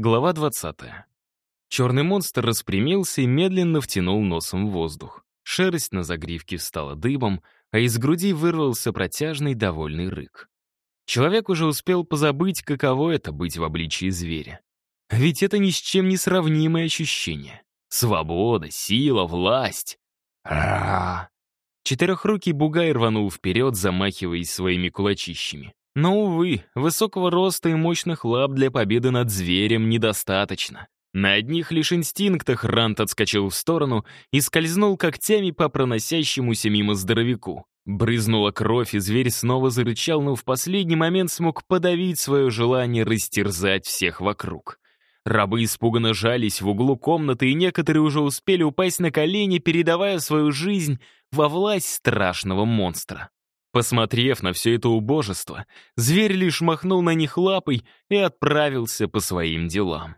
Глава 20. Черный монстр распрямился и медленно втянул носом в воздух. Шерсть на загривке встала дыбом, а из груди вырвался протяжный довольный рык. Человек уже успел позабыть, каково это быть в обличии зверя. Ведь это ни с чем не сравнимое ощущение. Свобода, сила, власть. а Четырехрукий бугай рванул вперед, замахиваясь своими кулачищами. Но, увы, высокого роста и мощных лап для победы над зверем недостаточно. На одних лишь инстинктах Рант отскочил в сторону и скользнул когтями по проносящемуся мимо здоровяку. Брызнула кровь, и зверь снова зарычал, но в последний момент смог подавить свое желание растерзать всех вокруг. Рабы испуганно жались в углу комнаты, и некоторые уже успели упасть на колени, передавая свою жизнь во власть страшного монстра. Посмотрев на все это убожество, зверь лишь махнул на них лапой и отправился по своим делам.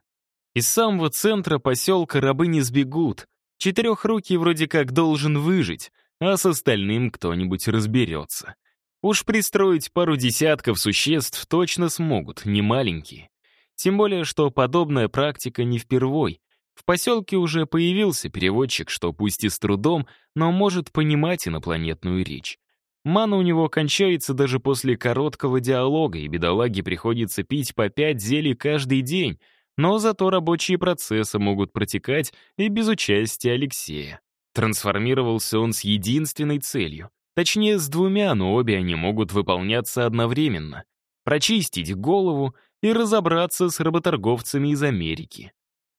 Из самого центра поселка рабы не сбегут. Четырехрукий вроде как должен выжить, а с остальным кто-нибудь разберется. Уж пристроить пару десятков существ точно смогут, не маленькие. Тем более, что подобная практика не впервой. В поселке уже появился переводчик, что пусть и с трудом, но может понимать инопланетную речь. Мана у него кончается даже после короткого диалога, и бедолаге приходится пить по пять зелий каждый день, но зато рабочие процессы могут протекать и без участия Алексея. Трансформировался он с единственной целью. Точнее, с двумя, но обе они могут выполняться одновременно. Прочистить голову и разобраться с работорговцами из Америки.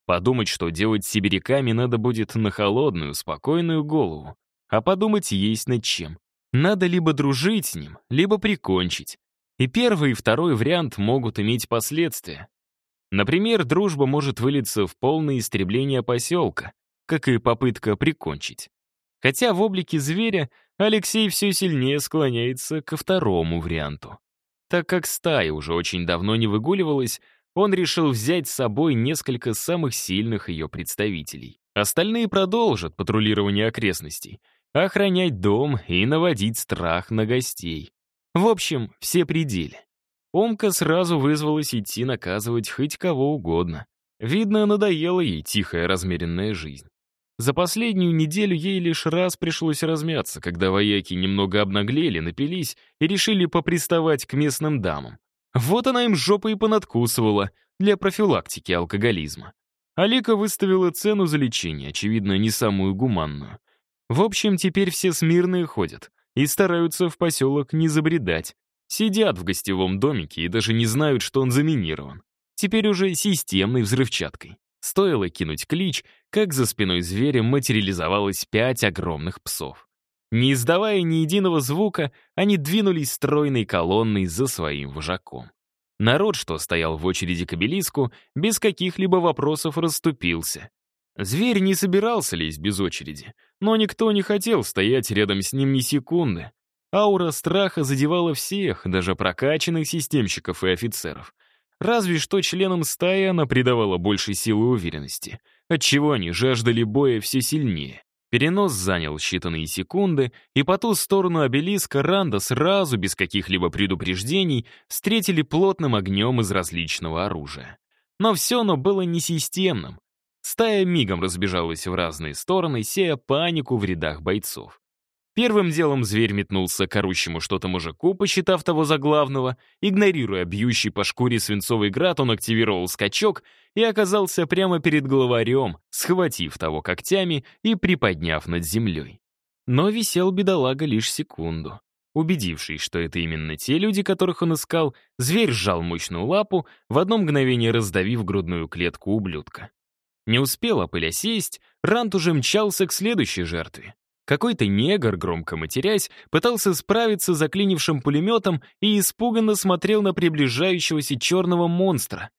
Подумать, что делать с сибиряками надо будет на холодную, спокойную голову. А подумать есть над чем. Надо либо дружить с ним, либо прикончить. И первый и второй вариант могут иметь последствия. Например, дружба может вылиться в полное истребление поселка, как и попытка прикончить. Хотя в облике зверя Алексей все сильнее склоняется ко второму варианту. Так как стая уже очень давно не выгуливалась, он решил взять с собой несколько самых сильных ее представителей. Остальные продолжат патрулирование окрестностей, охранять дом и наводить страх на гостей. В общем, все пределы. Омка сразу вызвалась идти наказывать хоть кого угодно. Видно, надоела ей тихая размеренная жизнь. За последнюю неделю ей лишь раз пришлось размяться, когда вояки немного обнаглели, напились и решили поприставать к местным дамам. Вот она им жопой и понадкусывала для профилактики алкоголизма. Алика выставила цену за лечение, очевидно, не самую гуманную — в общем, теперь все смирные ходят и стараются в поселок не забредать. Сидят в гостевом домике и даже не знают, что он заминирован. Теперь уже системной взрывчаткой. Стоило кинуть клич, как за спиной зверя материализовалось пять огромных псов. Не издавая ни единого звука, они двинулись стройной колонной за своим вожаком. Народ, что стоял в очереди к обелиску, без каких-либо вопросов расступился. Зверь не собирался лезть без очереди, но никто не хотел стоять рядом с ним ни секунды. Аура страха задевала всех, даже прокачанных системщиков и офицеров. Разве что членам стаи она придавала больше силы и уверенности, отчего они жаждали боя все сильнее. Перенос занял считанные секунды, и по ту сторону обелиска Ранда сразу, без каких-либо предупреждений, встретили плотным огнем из различного оружия. Но все оно было несистемным, Стая мигом разбежалась в разные стороны, сея панику в рядах бойцов. Первым делом зверь метнулся к орущему что-то мужику, посчитав того за главного. Игнорируя бьющий по шкуре свинцовый град, он активировал скачок и оказался прямо перед главарем, схватив того когтями и приподняв над землей. Но висел бедолага лишь секунду. Убедившись, что это именно те люди, которых он искал, зверь сжал мощную лапу, в одно мгновение раздавив грудную клетку ублюдка. Не успела пыля сесть, Рант уже мчался к следующей жертве. Какой-то негр, громко матерясь, пытался справиться с заклинившим пулеметом и испуганно смотрел на приближающегося черного монстра.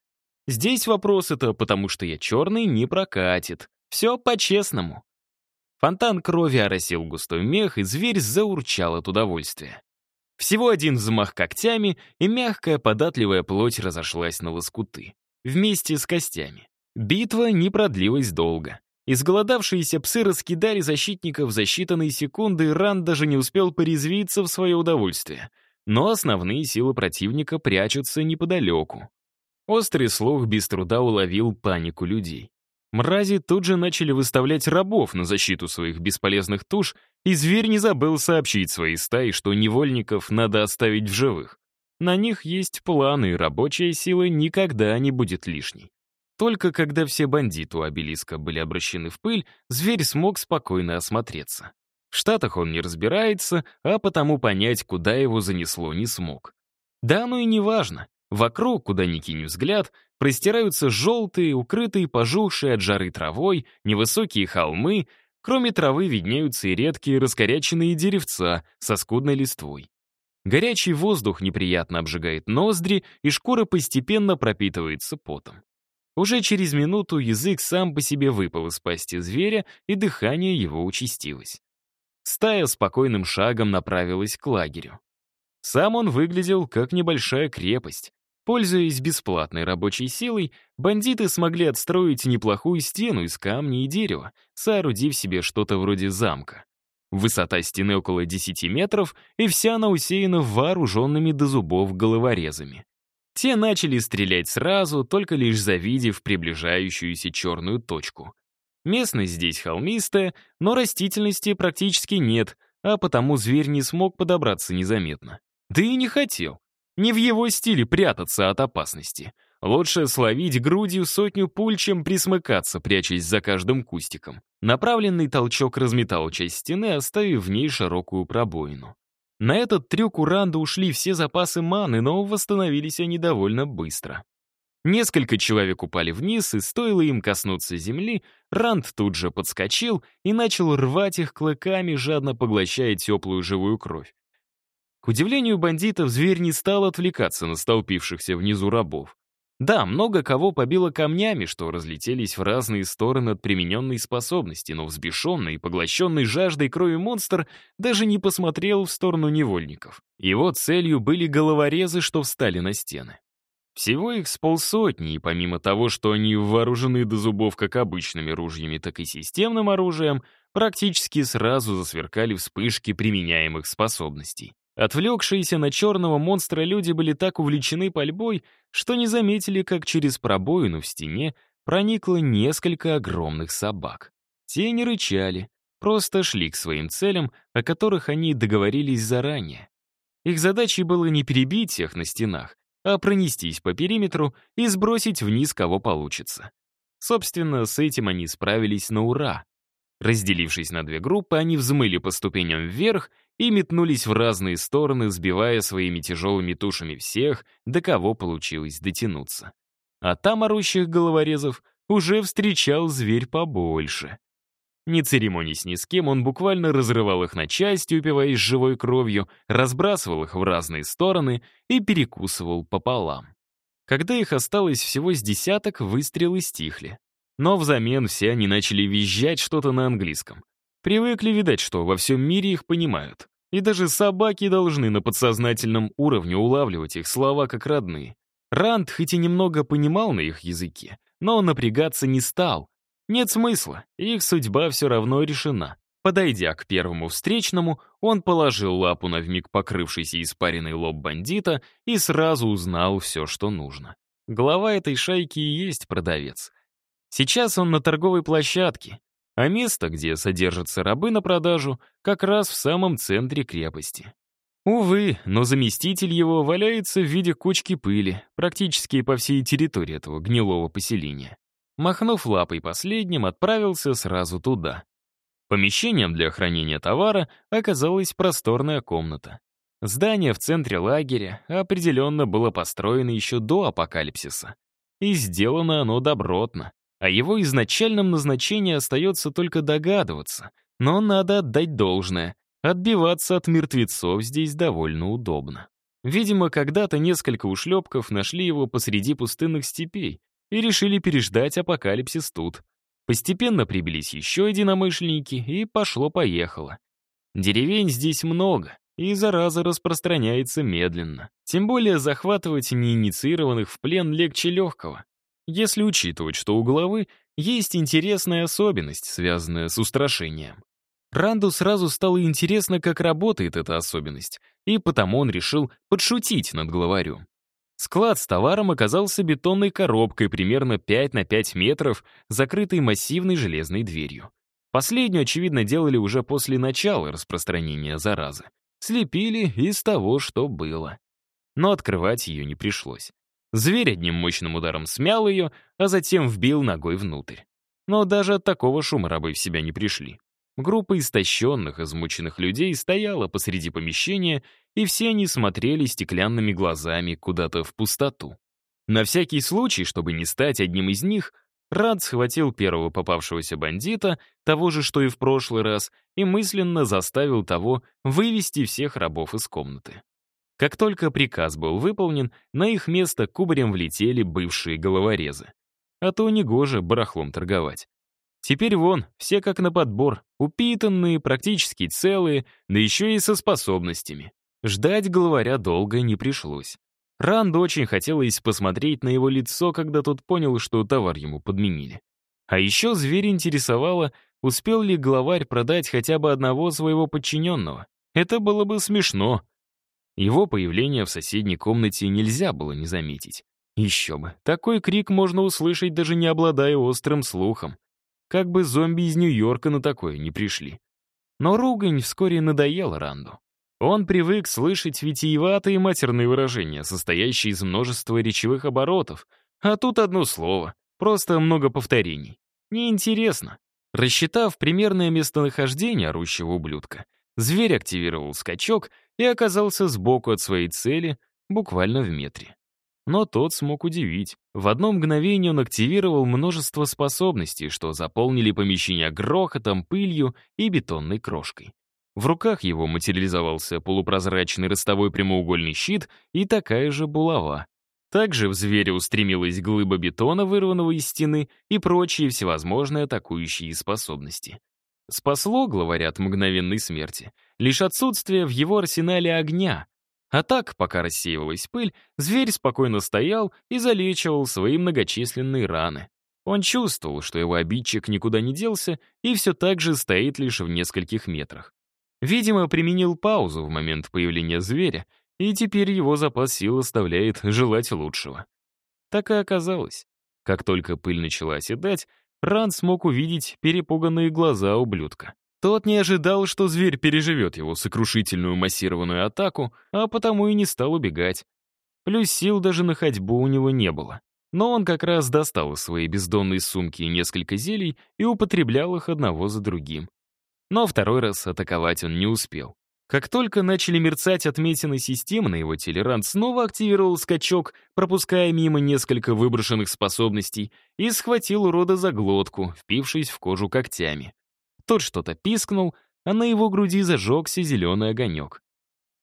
Здесь вопрос это потому, что я черный, не прокатит. Все по-честному. Фонтан крови оросил густой мех, и зверь заурчал от удовольствия. Всего один взмах когтями, и мягкая податливая плоть разошлась на лоскуты. Вместе с костями. Битва не продлилась долго. Изголодавшиеся псы раскидали защитников за считанные секунды, и Ран даже не успел порезвиться в свое удовольствие. Но основные силы противника прячутся неподалеку. Острый слух без труда уловил панику людей. Мрази тут же начали выставлять рабов на защиту своих бесполезных туш, и зверь не забыл сообщить своей стае, что невольников надо оставить в живых. На них есть планы, и рабочая сила никогда не будет лишней. Только когда все бандиты у обелиска были обращены в пыль, зверь смог спокойно осмотреться. В Штатах он не разбирается, а потому понять, куда его занесло, не смог. Да, ну и не важно. Вокруг, куда ни кинь взгляд, простираются желтые, укрытые, пожухшие от жары травой, невысокие холмы, кроме травы виднеются и редкие раскоряченные деревца со скудной листвой. Горячий воздух неприятно обжигает ноздри, и шкура постепенно пропитывается потом. Уже через минуту язык сам по себе выпал из пасти зверя, и дыхание его участилось. Стая спокойным шагом направилась к лагерю. Сам он выглядел как небольшая крепость. Пользуясь бесплатной рабочей силой, бандиты смогли отстроить неплохую стену из камня и дерева, соорудив себе что-то вроде замка. Высота стены около 10 метров, и вся она усеяна вооруженными до зубов головорезами. Те начали стрелять сразу, только лишь завидев приближающуюся черную точку. Местность здесь холмистая, но растительности практически нет, а потому зверь не смог подобраться незаметно. Да и не хотел. Не в его стиле прятаться от опасности. Лучше словить грудью сотню пуль, чем присмыкаться, прячась за каждым кустиком. Направленный толчок разметал часть стены, оставив в ней широкую пробоину. На этот трюк у Ранда ушли все запасы маны, но восстановились они довольно быстро. Несколько человек упали вниз, и стоило им коснуться земли, Ранд тут же подскочил и начал рвать их клыками, жадно поглощая теплую живую кровь. К удивлению бандитов, зверь не стал отвлекаться на столпившихся внизу рабов. Да, много кого побило камнями, что разлетелись в разные стороны от примененной способности, но взбешенный и поглощенный жаждой крови монстр даже не посмотрел в сторону невольников. Его целью были головорезы, что встали на стены. Всего их с полсотни, и помимо того, что они вооружены до зубов как обычными ружьями, так и системным оружием, практически сразу засверкали вспышки применяемых способностей. Отвлекшиеся на черного монстра люди были так увлечены пальбой, что не заметили, как через пробоину в стене проникло несколько огромных собак. Те не рычали, просто шли к своим целям, о которых они договорились заранее. Их задачей было не перебить всех на стенах, а пронестись по периметру и сбросить вниз кого получится. Собственно, с этим они справились на ура. Разделившись на две группы, они взмыли по ступеням вверх и метнулись в разные стороны, сбивая своими тяжелыми тушами всех, до кого получилось дотянуться. А там орущих головорезов уже встречал зверь побольше. Не церемонясь ни с кем, он буквально разрывал их на части, упиваясь живой кровью, разбрасывал их в разные стороны и перекусывал пополам. Когда их осталось всего с десяток, выстрелы стихли. Но взамен все они начали визжать что-то на английском. Привыкли, видать, что во всем мире их понимают. И даже собаки должны на подсознательном уровне улавливать их слова как родные. Ранд хоть и немного понимал на их языке, но напрягаться не стал. Нет смысла, их судьба все равно решена. Подойдя к первому встречному, он положил лапу на вмиг покрывшийся испаренный лоб бандита и сразу узнал все, что нужно. Глава этой шайки и есть продавец — Сейчас он на торговой площадке, а место, где содержатся рабы на продажу, как раз в самом центре крепости. Увы, но заместитель его валяется в виде кучки пыли, практически по всей территории этого гнилого поселения. Махнув лапой последним, отправился сразу туда. Помещением для хранения товара оказалась просторная комната. Здание в центре лагеря определенно было построено еще до апокалипсиса. И сделано оно добротно. О его изначальном назначении остается только догадываться, но надо отдать должное. Отбиваться от мертвецов здесь довольно удобно. Видимо, когда-то несколько ушлепков нашли его посреди пустынных степей и решили переждать апокалипсис тут. Постепенно прибились еще единомышленники, и пошло-поехало. Деревень здесь много, и зараза распространяется медленно. Тем более захватывать неинициированных в плен легче легкого. Если учитывать, что у головы есть интересная особенность, связанная с устрашением. Ранду сразу стало интересно, как работает эта особенность, и потому он решил подшутить над главарем. Склад с товаром оказался бетонной коробкой примерно 5 на 5 метров, закрытой массивной железной дверью. Последнюю, очевидно, делали уже после начала распространения заразы. Слепили из того, что было. Но открывать ее не пришлось. Зверь одним мощным ударом смял ее, а затем вбил ногой внутрь. Но даже от такого шума рабы в себя не пришли. Группа истощенных, измученных людей стояла посреди помещения, и все они смотрели стеклянными глазами куда-то в пустоту. На всякий случай, чтобы не стать одним из них, Рад схватил первого попавшегося бандита, того же, что и в прошлый раз, и мысленно заставил того вывести всех рабов из комнаты. Как только приказ был выполнен, на их место кубарем влетели бывшие головорезы. А то негоже барахлом торговать. Теперь вон, все как на подбор, упитанные, практически целые, да еще и со способностями. Ждать главаря долго не пришлось. Ранду очень хотелось посмотреть на его лицо, когда тот понял, что товар ему подменили. А еще зверь интересовало, успел ли главарь продать хотя бы одного своего подчиненного. Это было бы смешно. Его появление в соседней комнате нельзя было не заметить. Еще бы, такой крик можно услышать, даже не обладая острым слухом. Как бы зомби из Нью-Йорка на такое не пришли. Но ругань вскоре надоела Ранду. Он привык слышать витиеватые матерные выражения, состоящие из множества речевых оборотов, а тут одно слово, просто много повторений. Неинтересно. Рассчитав примерное местонахождение орущего ублюдка, зверь активировал скачок и оказался сбоку от своей цели, буквально в метре. Но тот смог удивить. В одно мгновение он активировал множество способностей, что заполнили помещение грохотом, пылью и бетонной крошкой. В руках его материализовался полупрозрачный ростовой прямоугольный щит и такая же булава. Также в зверя устремилась глыба бетона, вырванного из стены, и прочие всевозможные атакующие способности. Спасло главаря от мгновенной смерти лишь отсутствие в его арсенале огня, а так, пока рассеивалась пыль, зверь спокойно стоял и залечивал свои многочисленные раны. Он чувствовал, что его обидчик никуда не делся и все так же стоит лишь в нескольких метрах. Видимо, применил паузу в момент появления зверя, и теперь его запас сил оставляет желать лучшего. Так и оказалось. Как только пыль начала оседать, Ран смог увидеть перепуганные глаза ублюдка. Тот не ожидал, что зверь переживет его сокрушительную массированную атаку, а потому и не стал убегать. Плюс сил даже на ходьбу у него не было. Но он как раз достал из своей бездонной сумки несколько зелий и употреблял их одного за другим. Но второй раз атаковать он не успел. Как только начали мерцать отметины системы на его теле, Ранд снова активировал скачок, пропуская мимо несколько выброшенных способностей, и схватил урода за глотку, впившись в кожу когтями. Тот что-то пискнул, а на его груди зажегся зеленый огонек.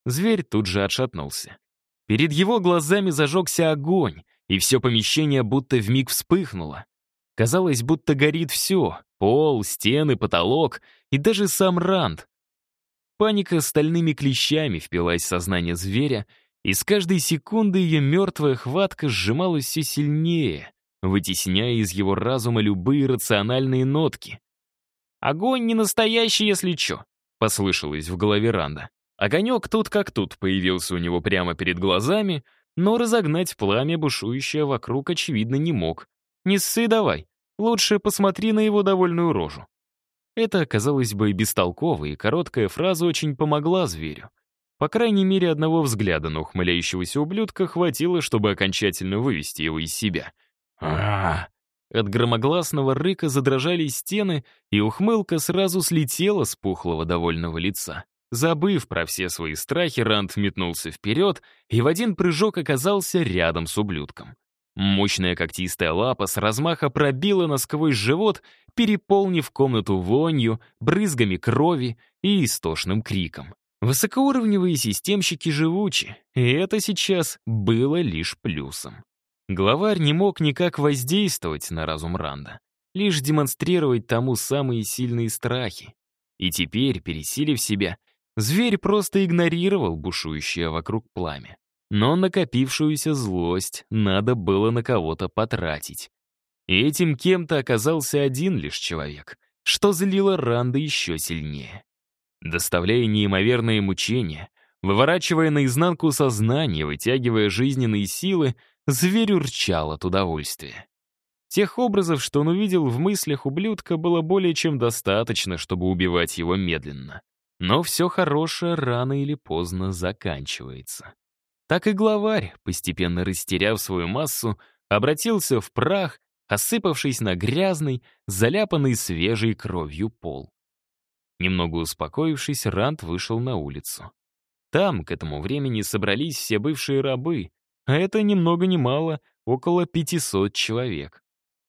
Зверь тут же отшатнулся. Перед его глазами зажегся огонь, и все помещение будто вмиг вспыхнуло. Казалось, будто горит все — пол, стены, потолок и даже сам Ранд. Паника стальными клещами впилась в сознание зверя, и с каждой секунды ее мертвая хватка сжималась все сильнее, вытесняя из его разума любые рациональные нотки. «Огонь не настоящий, если чё», — послышалось в голове Ранда. Огонек тут как тут появился у него прямо перед глазами, но разогнать пламя, бушующее вокруг, очевидно, не мог. «Не ссы давай, лучше посмотри на его довольную рожу». Это, казалось бы, бестолковая и короткая фраза очень помогла зверю. По крайней мере, одного взгляда на ухмыляющегося ублюдка хватило, чтобы окончательно вывести его из себя. а от громогласного рыка задрожали стены, и ухмылка сразу слетела с пухлого довольного лица. Забыв про все свои страхи, Ранд метнулся вперед и в один прыжок оказался рядом с ублюдком. Мощная когтистая лапа с размаха пробила насквозь живот, переполнив комнату вонью, брызгами крови и истошным криком. Высокоуровневые системщики живучи, и это сейчас было лишь плюсом. Главарь не мог никак воздействовать на разум Ранда, лишь демонстрировать тому самые сильные страхи. И теперь, пересилив себя, зверь просто игнорировал бушующее вокруг пламя. Но накопившуюся злость надо было на кого-то потратить. И этим кем-то оказался один лишь человек, что злило Ранда еще сильнее. Доставляя неимоверные мучения, Выворачивая наизнанку сознание, вытягивая жизненные силы, зверь урчал от удовольствия. Тех образов, что он увидел в мыслях ублюдка, было более чем достаточно, чтобы убивать его медленно. Но все хорошее рано или поздно заканчивается. Так и главарь, постепенно растеряв свою массу, обратился в прах, осыпавшись на грязный, заляпанный свежей кровью пол. Немного успокоившись, Рант вышел на улицу. Там к этому времени собрались все бывшие рабы, а это ни много ни мало, около 500 человек.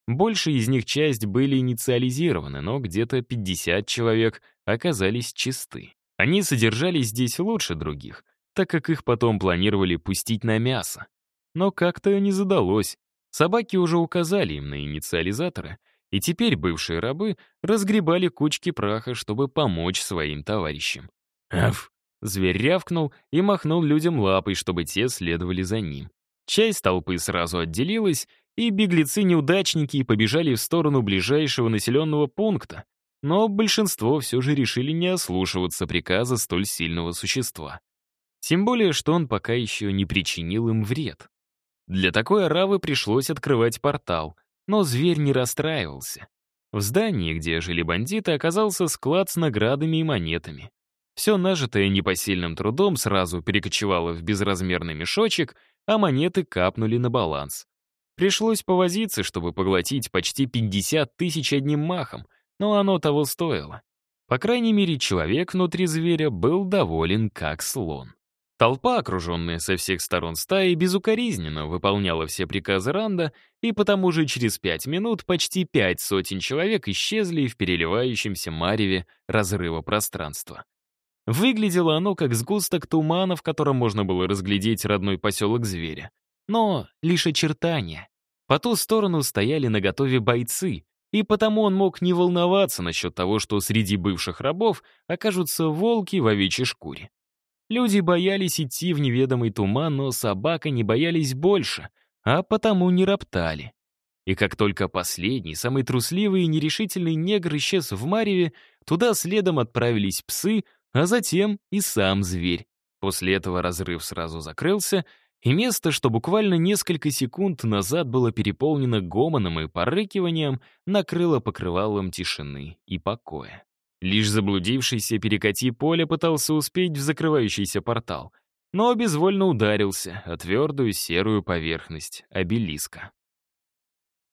Большая из них часть были инициализированы, но где-то 50 человек оказались чисты. Они содержались здесь лучше других, так как их потом планировали пустить на мясо. Но как-то не задалось. Собаки уже указали им на инициализаторы, и теперь бывшие рабы разгребали кучки праха, чтобы помочь своим товарищам. «Аф!» Зверь рявкнул и махнул людям лапой, чтобы те следовали за ним. Часть толпы сразу отделилась, и беглецы-неудачники побежали в сторону ближайшего населенного пункта, но большинство все же решили не ослушиваться приказа столь сильного существа. Тем более, что он пока еще не причинил им вред. Для такой оравы пришлось открывать портал, но зверь не расстраивался. В здании, где жили бандиты, оказался склад с наградами и монетами. Все нажитое непосильным трудом сразу перекочевало в безразмерный мешочек, а монеты капнули на баланс. Пришлось повозиться, чтобы поглотить почти 50 тысяч одним махом, но оно того стоило. По крайней мере, человек внутри зверя был доволен как слон. Толпа, окруженная со всех сторон стаи, безукоризненно выполняла все приказы Ранда, и потому же через пять минут почти пять сотен человек исчезли в переливающемся мареве разрыва пространства. Выглядело оно как сгусток тумана, в котором можно было разглядеть родной поселок зверя. Но лишь очертания. По ту сторону стояли наготове бойцы, и потому он мог не волноваться насчет того, что среди бывших рабов окажутся волки в овечьей шкуре. Люди боялись идти в неведомый туман, но собака не боялись больше, а потому не роптали. И как только последний, самый трусливый и нерешительный негр исчез в Мареве, туда следом отправились псы, а затем и сам зверь. После этого разрыв сразу закрылся, и место, что буквально несколько секунд назад было переполнено гомоном и порыкиванием, накрыло покрывалом тишины и покоя. Лишь заблудившийся перекати поле пытался успеть в закрывающийся портал, но безвольно ударился о твердую серую поверхность обелиска.